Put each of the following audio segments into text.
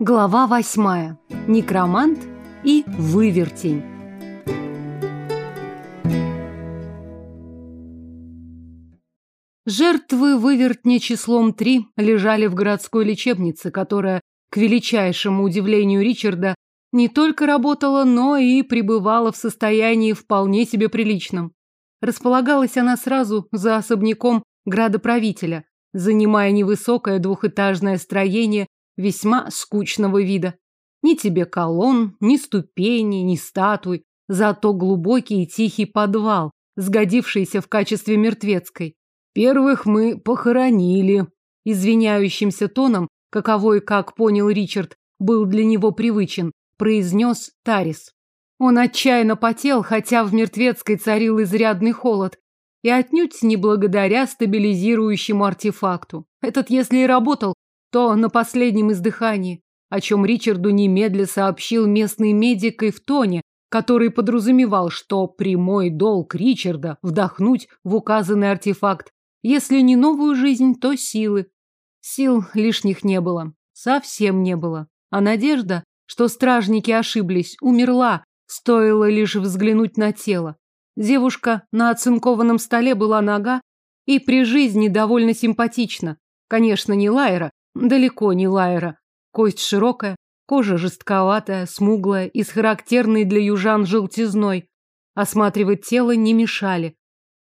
Глава восьмая. Некромант и вывертень. Жертвы вывертня числом три лежали в городской лечебнице, которая, к величайшему удивлению Ричарда, не только работала, но и пребывала в состоянии вполне себе приличном. Располагалась она сразу за особняком градоправителя, занимая невысокое двухэтажное строение весьма скучного вида. Ни тебе колонн, ни ступеней, ни статуй, зато глубокий и тихий подвал, сгодившийся в качестве мертвецкой. Первых мы похоронили. Извиняющимся тоном, каковой, как понял Ричард, был для него привычен, произнес Тарис. Он отчаянно потел, хотя в мертвецкой царил изрядный холод, и отнюдь не благодаря стабилизирующему артефакту. Этот, если и работал, то на последнем издыхании, о чем Ричарду немедля сообщил местный медик и в тоне, который подразумевал, что прямой долг Ричарда вдохнуть в указанный артефакт, если не новую жизнь, то силы. Сил лишних не было, совсем не было. А надежда, что стражники ошиблись, умерла, стоило лишь взглянуть на тело. Девушка на оцинкованном столе была нога и при жизни довольно симпатична. Конечно, не Лайра, Далеко не Лайра. Кость широкая, кожа жестковатая, смуглая и с характерной для южан желтизной. Осматривать тело не мешали.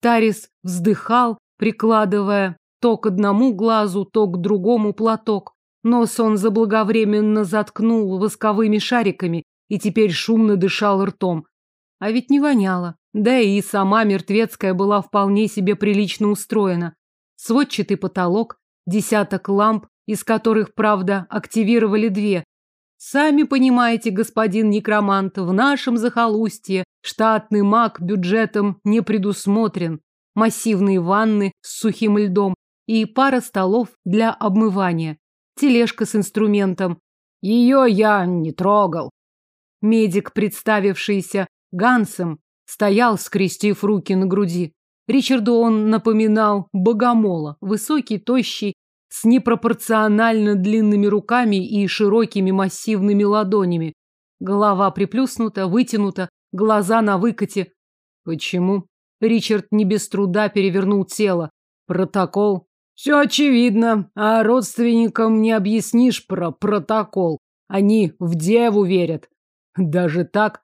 Тарис вздыхал, прикладывая то к одному глазу, то к другому платок. Нос он заблаговременно заткнул восковыми шариками и теперь шумно дышал ртом. А ведь не воняло. Да и сама мертвецкая была вполне себе прилично устроена. Сводчатый потолок, десяток ламп, из которых, правда, активировали две. Сами понимаете, господин некромант, в нашем захолустье штатный маг бюджетом не предусмотрен. Массивные ванны с сухим льдом и пара столов для обмывания. Тележка с инструментом. Ее я не трогал. Медик, представившийся Гансом, стоял, скрестив руки на груди. Ричарду он напоминал богомола, высокий, тощий, с непропорционально длинными руками и широкими массивными ладонями. Голова приплюснута, вытянута, глаза на выкате. Почему? Ричард не без труда перевернул тело. Протокол. Все очевидно, а родственникам не объяснишь про протокол. Они в деву верят. Даже так?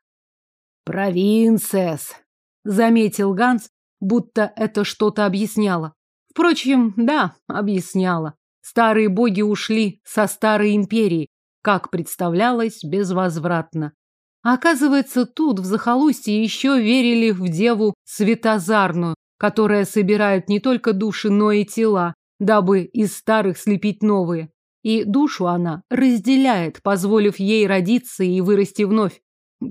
Провинцесс, заметил Ганс, будто это что-то объясняло. Впрочем, да, объясняла. Старые боги ушли со старой империи, как представлялось, безвозвратно. Оказывается, тут, в захолустье, еще верили в деву Светозарную, которая собирает не только души, но и тела, дабы из старых слепить новые. И душу она разделяет, позволив ей родиться и вырасти вновь.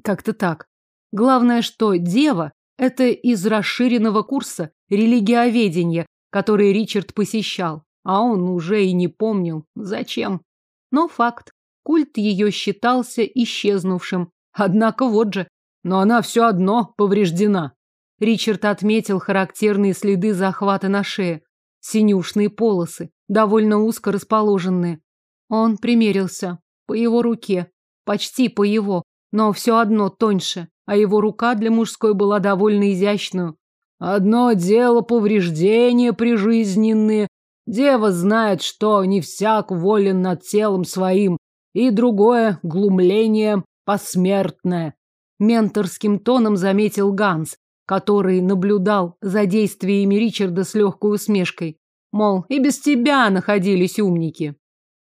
Как-то так. Главное, что дева – это из расширенного курса религиоведения, который Ричард посещал а он уже и не помнил, зачем. Но факт, культ ее считался исчезнувшим. Однако вот же, но она все одно повреждена. Ричард отметил характерные следы захвата на шее. Синюшные полосы, довольно узко расположенные. Он примерился. По его руке. Почти по его. Но все одно тоньше. А его рука для мужской была довольно изящную. Одно дело повреждения прижизненные, Дева знает, что не всяк волен над телом своим, и другое глумление посмертное. Менторским тоном заметил Ганс, который наблюдал за действиями Ричарда с легкой усмешкой. Мол, и без тебя находились умники.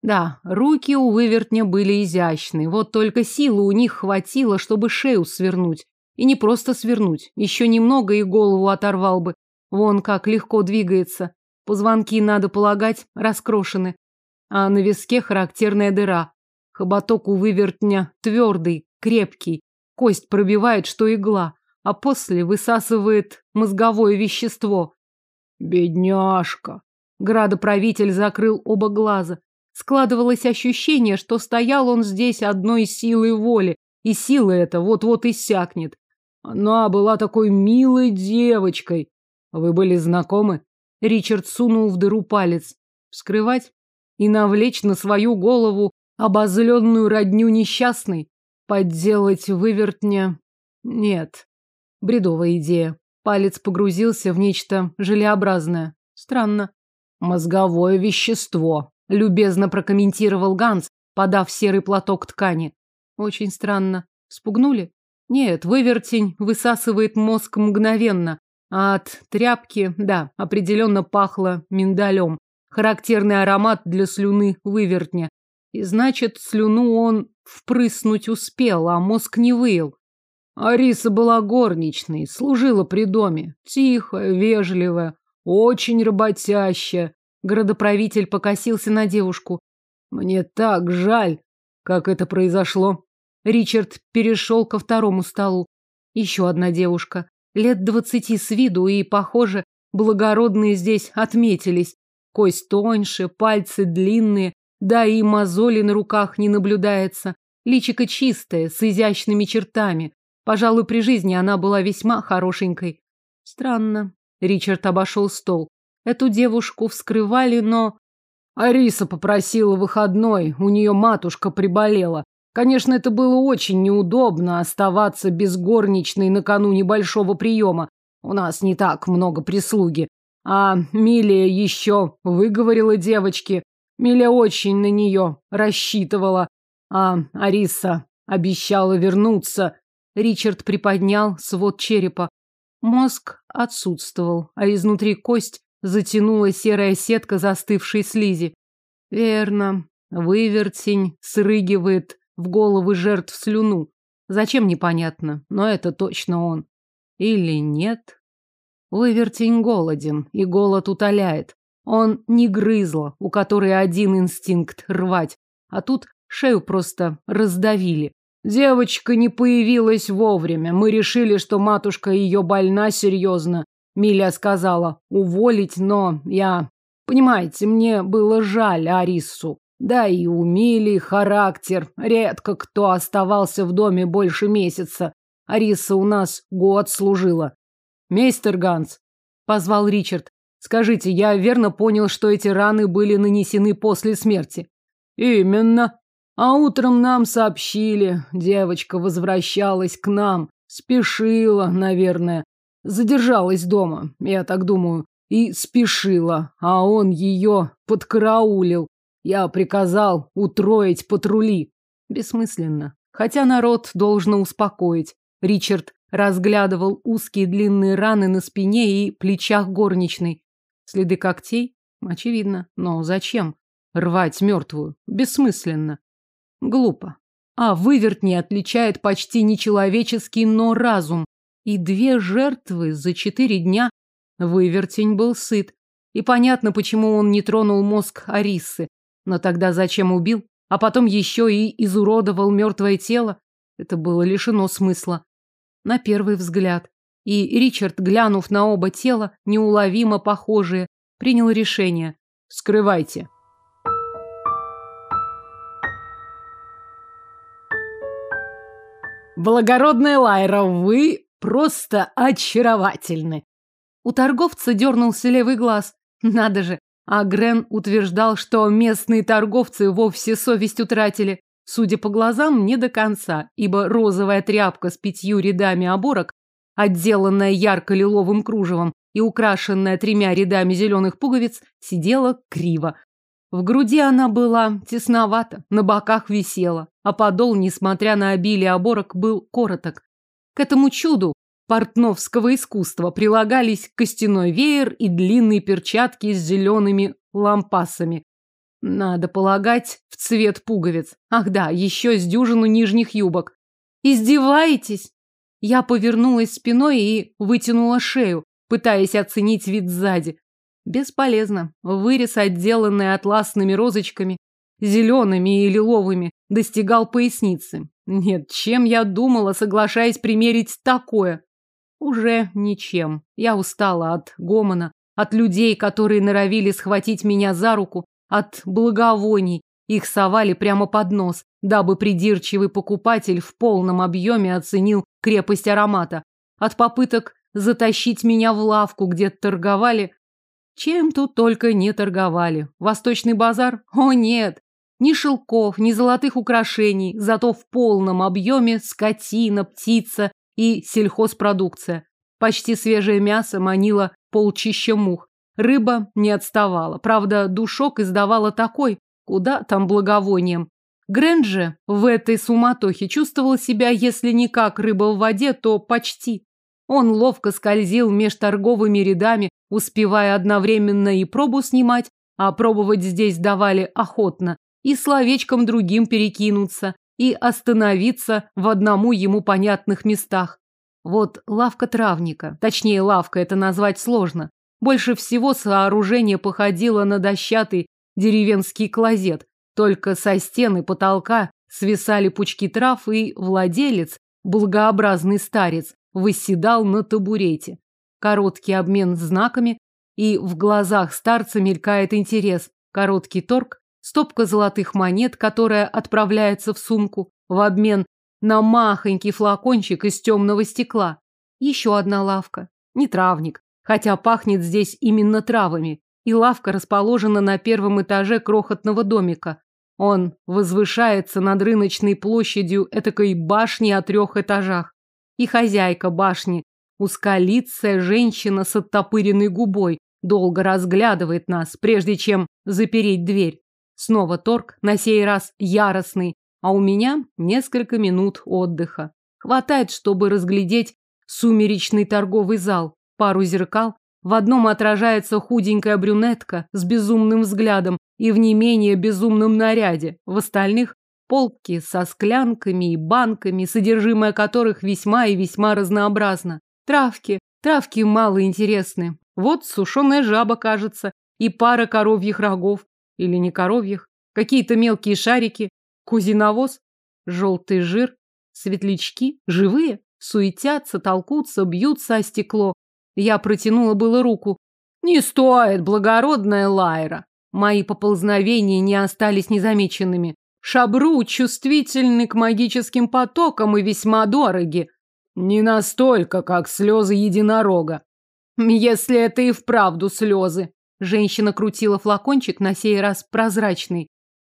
Да, руки у вывертня были изящны, вот только силы у них хватило, чтобы шею свернуть. И не просто свернуть, еще немного и голову оторвал бы. Вон как легко двигается. Позвонки, надо полагать, раскрошены, а на виске характерная дыра. Хоботок у вывертня твердый, крепкий, кость пробивает, что игла, а после высасывает мозговое вещество. Бедняжка! Градоправитель закрыл оба глаза. Складывалось ощущение, что стоял он здесь одной силой воли, и сила эта вот-вот иссякнет. Она была такой милой девочкой. Вы были знакомы? Ричард сунул в дыру палец. Вскрывать и навлечь на свою голову обозленную родню несчастной? Подделать вывертня? Нет. Бредовая идея. Палец погрузился в нечто желеобразное. Странно. Мозговое вещество, любезно прокомментировал Ганс, подав серый платок ткани. Очень странно. Спугнули? Нет, вывертень высасывает мозг мгновенно. От тряпки, да, определенно пахло миндалем. Характерный аромат для слюны вывертня. И значит, слюну он впрыснуть успел, а мозг не выел. Ариса была горничной, служила при доме. Тихая, вежливая, очень работящая. Городоправитель покосился на девушку. Мне так жаль, как это произошло. Ричард перешел ко второму столу. Еще одна девушка. Лет двадцати с виду, и, похоже, благородные здесь отметились. Кость тоньше, пальцы длинные, да и мозоли на руках не наблюдается. Личико чистое, с изящными чертами. Пожалуй, при жизни она была весьма хорошенькой. Странно. Ричард обошел стол. Эту девушку вскрывали, но... Ариса попросила выходной, у нее матушка приболела. Конечно, это было очень неудобно оставаться без горничной накануне большого приема. У нас не так много прислуги. А Милия еще выговорила девочке. Миля очень на нее рассчитывала. А Ариса обещала вернуться. Ричард приподнял свод черепа. Мозг отсутствовал, а изнутри кость затянула серая сетка застывшей слизи. Верно, вывертень срыгивает в головы жертв слюну. Зачем, непонятно, но это точно он. Или нет? Вывертень голоден, и голод утоляет. Он не грызла, у которой один инстинкт рвать, а тут шею просто раздавили. Девочка не появилась вовремя. Мы решили, что матушка ее больна серьезно. Миля сказала уволить, но я... Понимаете, мне было жаль Арису. Да и у Мили характер. Редко кто оставался в доме больше месяца. Ариса у нас год служила. Мейстер Ганс, позвал Ричард. Скажите, я верно понял, что эти раны были нанесены после смерти? Именно. А утром нам сообщили, девочка возвращалась к нам, спешила, наверное, задержалась дома, я так думаю, и спешила, а он ее подкараулил. Я приказал утроить патрули. Бессмысленно. Хотя народ должно успокоить. Ричард разглядывал узкие длинные раны на спине и плечах горничной. Следы когтей? Очевидно. Но зачем? Рвать мертвую? Бессмысленно. Глупо. А вывертни отличает почти нечеловеческий, но разум. И две жертвы за четыре дня. Вывертень был сыт. И понятно, почему он не тронул мозг Арисы. Но тогда зачем убил? А потом еще и изуродовал мертвое тело? Это было лишено смысла. На первый взгляд. И Ричард, глянув на оба тела, неуловимо похожие, принял решение. «Скрывайте». Благородная Лайра, вы просто очаровательны. У торговца дернулся левый глаз. Надо же. А Грен утверждал, что местные торговцы вовсе совесть утратили. Судя по глазам, не до конца, ибо розовая тряпка с пятью рядами оборок, отделанная ярко-лиловым кружевом и украшенная тремя рядами зеленых пуговиц, сидела криво. В груди она была тесновата, на боках висела, а подол, несмотря на обилие оборок, был короток. К этому чуду портновского искусства прилагались костяной веер и длинные перчатки с зелеными лампасами. Надо полагать, в цвет пуговиц. Ах да, еще с дюжину нижних юбок. Издеваетесь? Я повернулась спиной и вытянула шею, пытаясь оценить вид сзади. Бесполезно. Вырез, отделанный атласными розочками, зелеными и лиловыми, достигал поясницы. Нет, чем я думала, соглашаясь примерить такое? Уже ничем. Я устала от гомона, от людей, которые норовили схватить меня за руку, от благовоний. Их совали прямо под нос, дабы придирчивый покупатель в полном объеме оценил крепость аромата. От попыток затащить меня в лавку, где торговали чем тут только не торговали. Восточный базар? О, нет! Ни шелков, ни золотых украшений, зато в полном объеме скотина, птица и сельхозпродукция. Почти свежее мясо манило полчища мух. Рыба не отставала. Правда, душок издавала такой, куда там благовонием. Грэнджи в этой суматохе чувствовал себя, если не как рыба в воде, то почти. Он ловко скользил меж торговыми рядами, успевая одновременно и пробу снимать, а пробовать здесь давали охотно, и словечком другим перекинуться, и остановиться в одному ему понятных местах. Вот лавка травника, точнее лавка это назвать сложно. Больше всего сооружение походило на дощатый деревенский клозет, только со стены потолка свисали пучки трав, и владелец, благообразный старец, восседал на табурете. Короткий обмен знаками, и в глазах старца мелькает интерес. Короткий торг, стопка золотых монет, которая отправляется в сумку в обмен на махонький флакончик из темного стекла. Еще одна лавка. Не травник, хотя пахнет здесь именно травами. И лавка расположена на первом этаже крохотного домика. Он возвышается над рыночной площадью этакой башни о трех этажах. И хозяйка башни, узколицая женщина с оттопыренной губой, долго разглядывает нас, прежде чем запереть дверь. Снова торг, на сей раз яростный, а у меня несколько минут отдыха. Хватает, чтобы разглядеть сумеречный торговый зал, пару зеркал. В одном отражается худенькая брюнетка с безумным взглядом и в не менее безумном наряде. В остальных полки со склянками и банками, содержимое которых весьма и весьма разнообразно. Травки, травки мало интересны. Вот сушеная жаба, кажется, и пара коровьих рогов. Или не коровьих. Какие-то мелкие шарики, Кузиновоз, желтый жир, светлячки, живые, суетятся, толкутся, бьются о стекло. Я протянула было руку. Не стоит, благородная Лайра. Мои поползновения не остались незамеченными. Шабру чувствительны к магическим потокам и весьма дороги. Не настолько, как слезы единорога. Если это и вправду слезы. Женщина крутила флакончик, на сей раз прозрачный.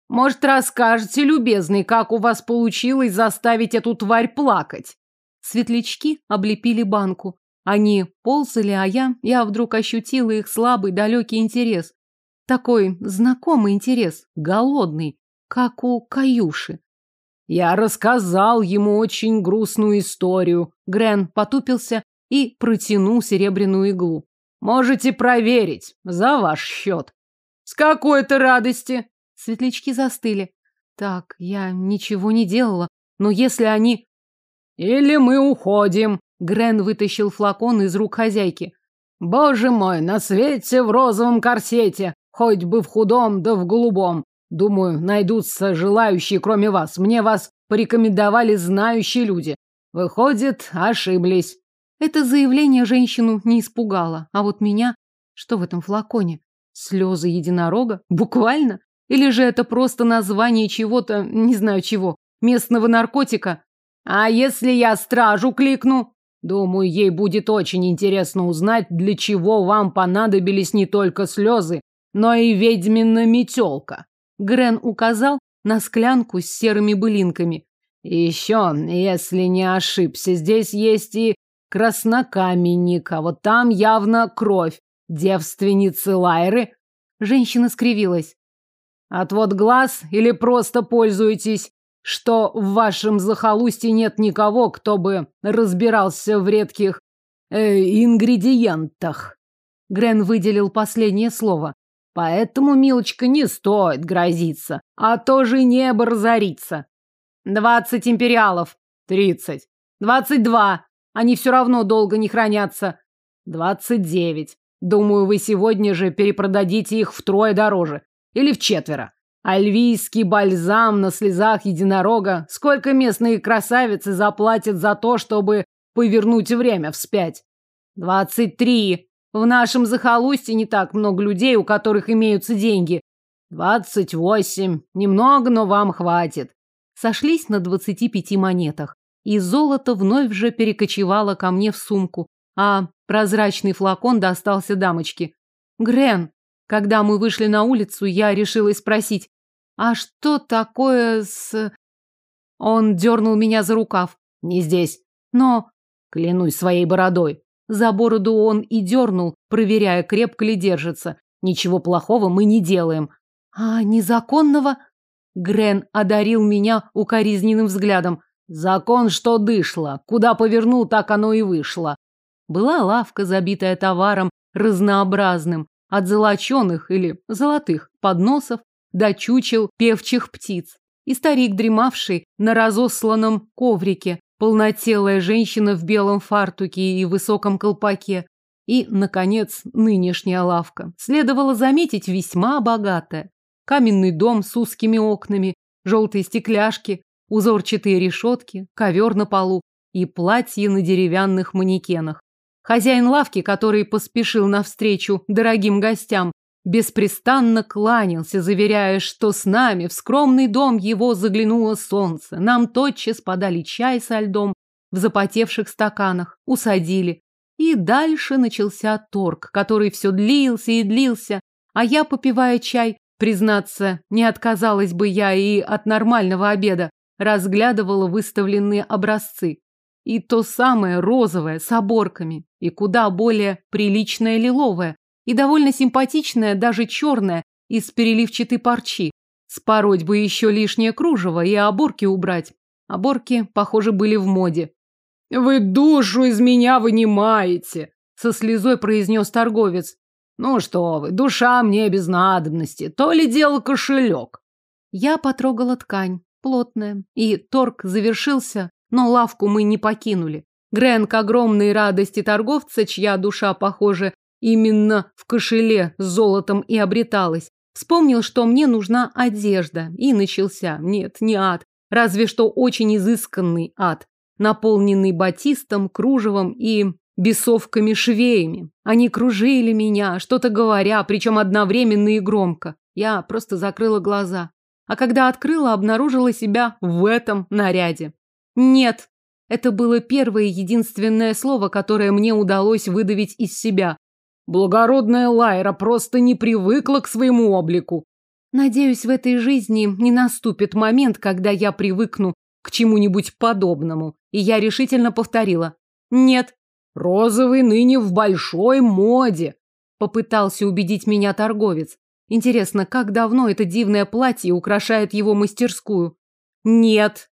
Может, расскажете, любезный, как у вас получилось заставить эту тварь плакать? Светлячки облепили банку. Они ползали, а я, я вдруг ощутила их слабый, далекий интерес. Такой знакомый интерес, голодный, как у Каюши. Я рассказал ему очень грустную историю. Грен потупился и протянул серебряную иглу. Можете проверить, за ваш счет. С какой-то радости, Светлячки застыли. Так, я ничего не делала, но если они... Или мы уходим. Грен вытащил флакон из рук хозяйки. Боже мой, на свете в розовом корсете, хоть бы в худом да в голубом. Думаю, найдутся желающие, кроме вас. Мне вас порекомендовали знающие люди. Выходит, ошиблись. Это заявление женщину не испугало, а вот меня... Что в этом флаконе? Слезы единорога? Буквально? Или же это просто название чего-то, не знаю чего, местного наркотика? А если я стражу кликну? Думаю, ей будет очень интересно узнать, для чего вам понадобились не только слезы, но и ведьмина метелка. Грен указал на склянку с серыми былинками. Еще, если не ошибся, здесь есть и краснокаменник, а вот там явно кровь. Девственницы Лайры. Женщина скривилась. Отвод глаз или просто пользуетесь, что в вашем захолустье нет никого, кто бы разбирался в редких э, ингредиентах. Грен выделил последнее слово. Поэтому, милочка, не стоит грозиться, а то же небо разорится. Двадцать империалов. Тридцать. Двадцать два. Они все равно долго не хранятся. Двадцать девять. Думаю, вы сегодня же перепродадите их втрое дороже. Или в четверо. Альвийский бальзам на слезах единорога. Сколько местные красавицы заплатят за то, чтобы повернуть время вспять? Двадцать три. В нашем захолустье не так много людей, у которых имеются деньги. Двадцать восемь. Немного, но вам хватит. Сошлись на двадцати пяти монетах. И золото вновь же перекочевало ко мне в сумку, а прозрачный флакон достался дамочке. Грен, когда мы вышли на улицу, я решила спросить, А что такое с... Он дернул меня за рукав. Не здесь. Но... Клянусь своей бородой. За бороду он и дернул, проверяя, крепко ли держится. Ничего плохого мы не делаем. А незаконного... Грен одарил меня укоризненным взглядом. Закон, что дышло. Куда повернул, так оно и вышло. Была лавка, забитая товаром разнообразным, от золоченых или золотых подносов до чучел певчих птиц. И старик, дремавший на разосланном коврике, полнотелая женщина в белом фартуке и высоком колпаке. И, наконец, нынешняя лавка. Следовало заметить, весьма богатая. Каменный дом с узкими окнами, желтые стекляшки, узорчатые решетки, ковер на полу и платье на деревянных манекенах. Хозяин лавки, который поспешил навстречу дорогим гостям, беспрестанно кланялся, заверяя, что с нами в скромный дом его заглянуло солнце. Нам тотчас подали чай со льдом в запотевших стаканах, усадили. И дальше начался торг, который все длился и длился, а я, попивая чай, признаться, не отказалась бы я и от нормального обеда, разглядывала выставленные образцы. И то самое розовое с оборками, и куда более приличное лиловое, и довольно симпатичное даже черное из переливчатой парчи. Спороть бы еще лишнее кружево и оборки убрать. Оборки, похоже, были в моде. «Вы душу из меня вынимаете!» Со слезой произнес торговец. «Ну что вы, душа мне без надобности, то ли дело кошелек». Я потрогала ткань, плотная, и торг завершился но лавку мы не покинули. Грен, к огромной радости торговца, чья душа, похоже, именно в кошеле с золотом и обреталась, вспомнил, что мне нужна одежда, и начался. Нет, не ад, разве что очень изысканный ад, наполненный батистом, кружевом и бесовками-швеями. Они кружили меня, что-то говоря, причем одновременно и громко. Я просто закрыла глаза. А когда открыла, обнаружила себя в этом наряде. Нет. Это было первое и единственное слово, которое мне удалось выдавить из себя. Благородная Лайра просто не привыкла к своему облику. Надеюсь, в этой жизни не наступит момент, когда я привыкну к чему-нибудь подобному. И я решительно повторила. Нет. Розовый ныне в большой моде. Попытался убедить меня торговец. Интересно, как давно это дивное платье украшает его мастерскую? Нет.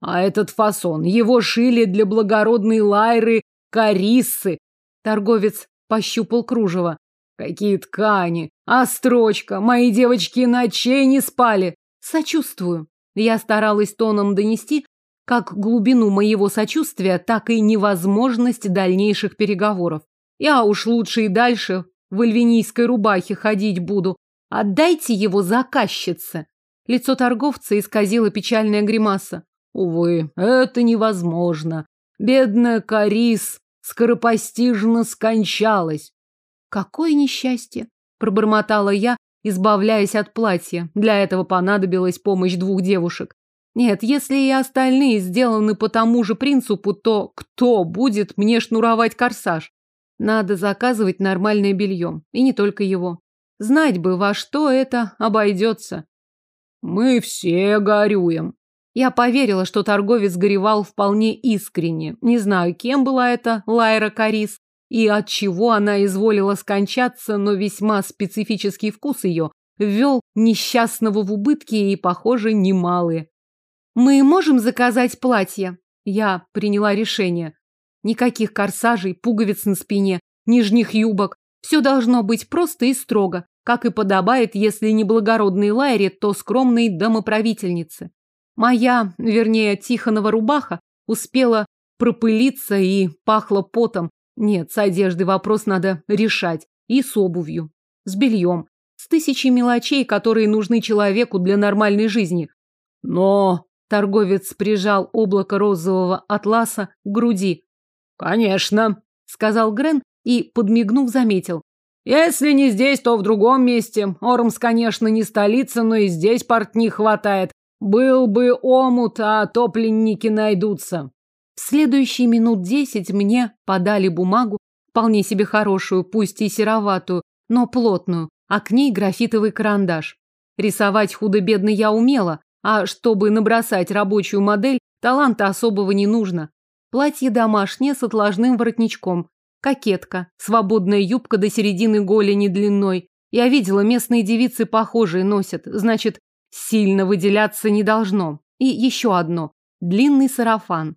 А этот фасон, его шили для благородной Лайры Кариссы. Торговец пощупал кружево. Какие ткани! А строчка! Мои девочки ночей не спали! Сочувствую. Я старалась тоном донести как глубину моего сочувствия, так и невозможность дальнейших переговоров. Я уж лучше и дальше в альвинийской рубахе ходить буду. Отдайте его заказчице. Лицо торговца исказило печальная гримаса. Увы, это невозможно. Бедная Карис скоропостижно скончалась. Какое несчастье, пробормотала я, избавляясь от платья. Для этого понадобилась помощь двух девушек. Нет, если и остальные сделаны по тому же принципу, то кто будет мне шнуровать корсаж? Надо заказывать нормальное белье, и не только его. Знать бы, во что это обойдется. Мы все горюем, я поверила, что торговец горевал вполне искренне. Не знаю, кем была эта Лайра Карис и от чего она изволила скончаться, но весьма специфический вкус ее ввел несчастного в убытки и, похоже, немалые. «Мы можем заказать платье?» Я приняла решение. Никаких корсажей, пуговиц на спине, нижних юбок. Все должно быть просто и строго, как и подобает, если не благородной Лайре, то скромной домоправительнице. Моя, вернее, Тихонова рубаха успела пропылиться и пахла потом. Нет, с одеждой вопрос надо решать. И с обувью, с бельем, с тысячей мелочей, которые нужны человеку для нормальной жизни. Но торговец прижал облако розового атласа к груди. Конечно, сказал Грен и, подмигнув, заметил. Если не здесь, то в другом месте. Ормс, конечно, не столица, но и здесь портних хватает. Был бы омут, а топленники найдутся. В следующие минут десять мне подали бумагу, вполне себе хорошую, пусть и сероватую, но плотную, а к ней графитовый карандаш. Рисовать худо-бедно я умела, а чтобы набросать рабочую модель, таланта особого не нужно. Платье домашнее с отложным воротничком. Кокетка, свободная юбка до середины голени длиной. Я видела, местные девицы похожие носят, значит, сильно выделяться не должно. И еще одно. Длинный сарафан.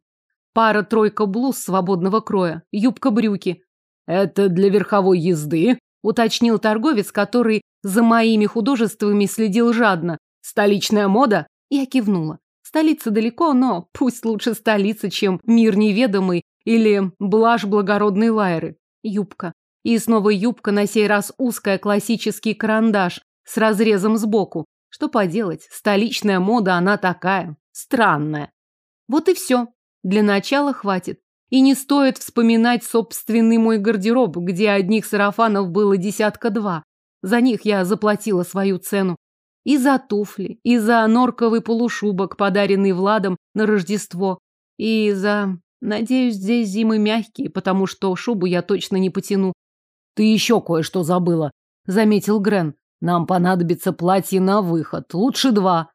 Пара-тройка блуз свободного кроя, юбка-брюки. Это для верховой езды, уточнил торговец, который за моими художествами следил жадно. Столичная мода? Я кивнула. Столица далеко, но пусть лучше столица, чем мир неведомый или блажь благородной лайры. Юбка. И снова юбка, на сей раз узкая, классический карандаш с разрезом сбоку. Что поделать, столичная мода, она такая, странная. Вот и все. Для начала хватит. И не стоит вспоминать собственный мой гардероб, где одних сарафанов было десятка два. За них я заплатила свою цену. И за туфли, и за норковый полушубок, подаренный Владом на Рождество, и за... Надеюсь, здесь зимы мягкие, потому что шубу я точно не потяну. Ты еще кое-что забыла, заметил Грен. Нам понадобится платье на выход, лучше два.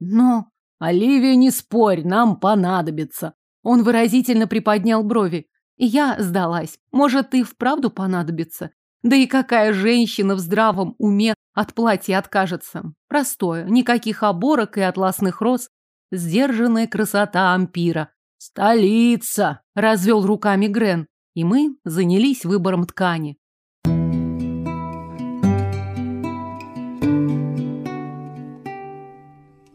Но... Оливия, не спорь, нам понадобится. Он выразительно приподнял брови. Я сдалась. Может, и вправду понадобится. Да и какая женщина в здравом уме от платья откажется? Простое, никаких оборок и атласных роз. Сдержанная красота ампира. «Столица!» – развел руками Грен. И мы занялись выбором ткани.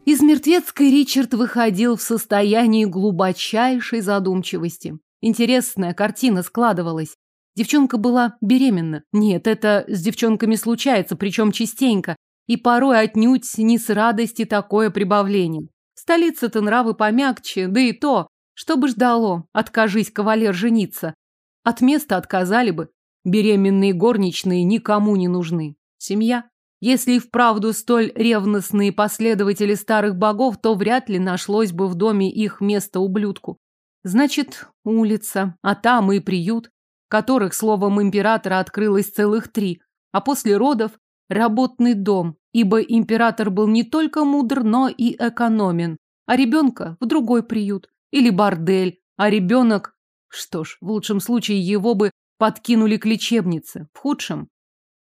Из мертвецкой Ричард выходил в состоянии глубочайшей задумчивости. Интересная картина складывалась. Девчонка была беременна. Нет, это с девчонками случается, причем частенько. И порой отнюдь не с радости такое прибавление. Столица-то нравы помягче, да и то, что бы ждало, откажись кавалер жениться. От места отказали бы. Беременные горничные никому не нужны. Семья. Если и вправду столь ревностные последователи старых богов, то вряд ли нашлось бы в доме их место ублюдку. Значит, улица, а там и приют которых, словом императора, открылось целых три, а после родов – работный дом, ибо император был не только мудр, но и экономен, а ребенка в другой приют, или бордель, а ребенок… Что ж, в лучшем случае его бы подкинули к лечебнице, в худшем…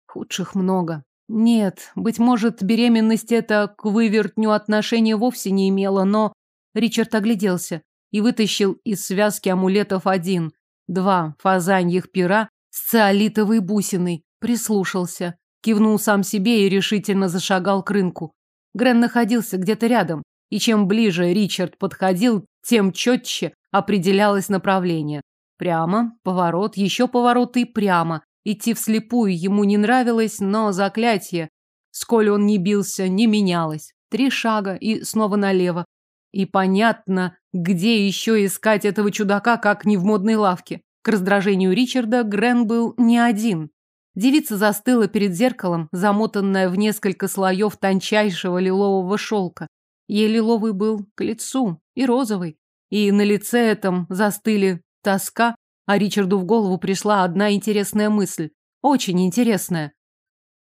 Худших много. Нет, быть может, беременность это к вывертню отношения вовсе не имела, но… Ричард огляделся и вытащил из связки амулетов один, Два фазаньих пера с циолитовой бусиной. Прислушался. Кивнул сам себе и решительно зашагал к рынку. Грен находился где-то рядом, и чем ближе Ричард подходил, тем четче определялось направление. Прямо, поворот, еще поворот и прямо. Идти вслепую ему не нравилось, но заклятие, сколь он не бился, не менялось. Три шага и снова налево. И понятно, где еще искать этого чудака, как не в модной лавке? К раздражению Ричарда Грен был не один. Девица застыла перед зеркалом, замотанная в несколько слоев тончайшего лилового шелка. Ей лиловый был к лицу и розовый. И на лице этом застыли тоска, а Ричарду в голову пришла одна интересная мысль. Очень интересная.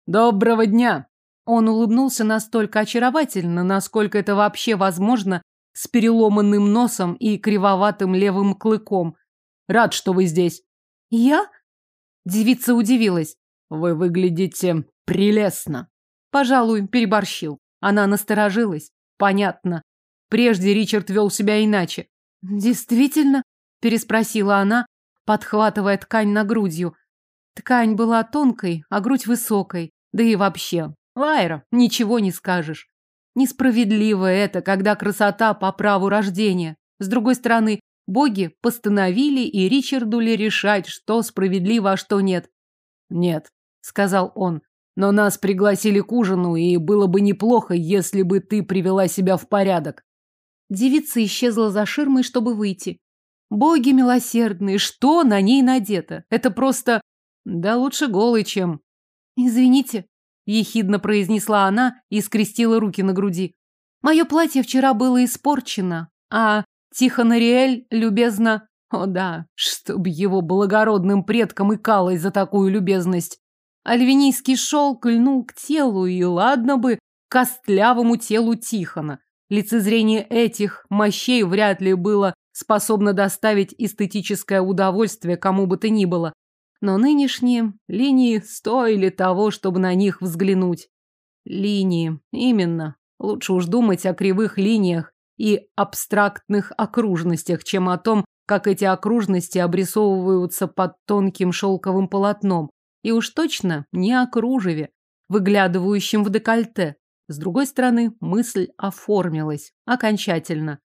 «Доброго дня!» Он улыбнулся настолько очаровательно, насколько это вообще возможно с переломанным носом и кривоватым левым клыком. Рад, что вы здесь. Я? Девица удивилась. Вы выглядите прелестно. Пожалуй, переборщил. Она насторожилась. Понятно. Прежде Ричард вел себя иначе. Действительно? Переспросила она, подхватывая ткань на грудью. Ткань была тонкой, а грудь высокой. Да и вообще. Лайра, ничего не скажешь. Несправедливо это, когда красота по праву рождения. С другой стороны, боги постановили и Ричарду ли решать, что справедливо, а что нет. Нет, сказал он, но нас пригласили к ужину, и было бы неплохо, если бы ты привела себя в порядок. Девица исчезла за ширмой, чтобы выйти. Боги милосердные, что на ней надето? Это просто... Да лучше голый, чем... Извините, ехидно произнесла она и скрестила руки на груди. Мое платье вчера было испорчено, а Тихонариэль любезно... О да, чтоб его благородным предкам икалось за такую любезность. Альвинийский шелк льнул к телу, и ладно бы, костлявому телу Тихона. Лицезрение этих мощей вряд ли было способно доставить эстетическое удовольствие кому бы то ни было. Но нынешние линии стоили того, чтобы на них взглянуть. Линии, именно. Лучше уж думать о кривых линиях и абстрактных окружностях, чем о том, как эти окружности обрисовываются под тонким шелковым полотном. И уж точно не о кружеве, выглядывающем в декольте. С другой стороны, мысль оформилась окончательно.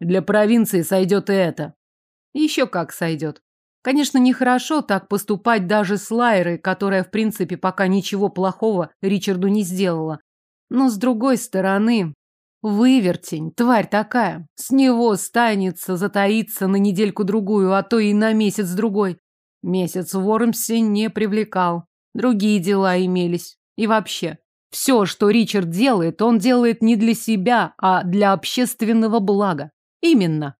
Для провинции сойдет и это. Еще как сойдет. Конечно, нехорошо так поступать даже с Лайрой, которая, в принципе, пока ничего плохого Ричарду не сделала. Но с другой стороны, вывертень, тварь такая, с него станется затаиться на недельку-другую, а то и на месяц-другой. Месяц в Уормсе не привлекал. Другие дела имелись. И вообще, все, что Ричард делает, он делает не для себя, а для общественного блага. Именно.